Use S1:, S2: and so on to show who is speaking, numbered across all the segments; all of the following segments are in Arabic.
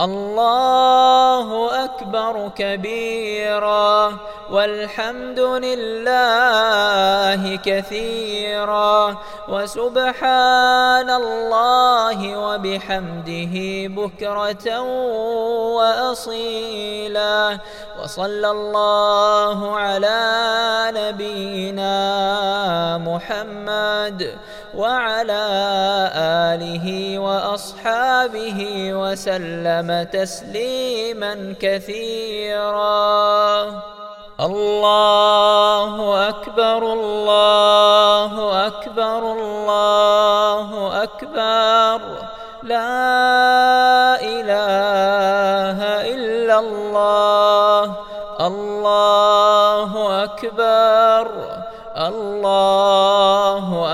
S1: الله أكبر كبيرا والحمد لله كثيرا وسبحان الله وبحمده بكرة وأصيلا وصلى الله على نبينا محمد وعلى آله وأصحابه وسلم تسليما كثيرا. الله أكبر الله أكبر الله أكبر. لا إله إلا الله. الله أكبر الله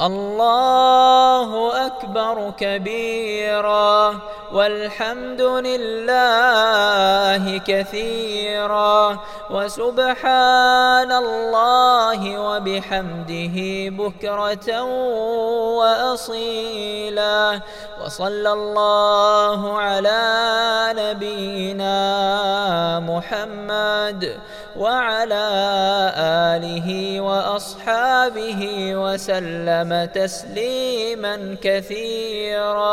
S1: الله أكبر كبيرا والحمد لله كثيرا وسبحان الله وبحمده بكرة وأصيلا وصلى الله على نبينا محمد وعلى آله وأصحابه وسلم تسليما كثيرا.